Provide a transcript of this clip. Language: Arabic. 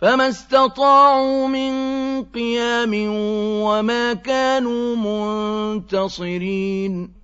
فَمَا اسْتَطَاعُوا مِن قِيَامٍ وَمَا كَانُوا مُنتَصِرِينَ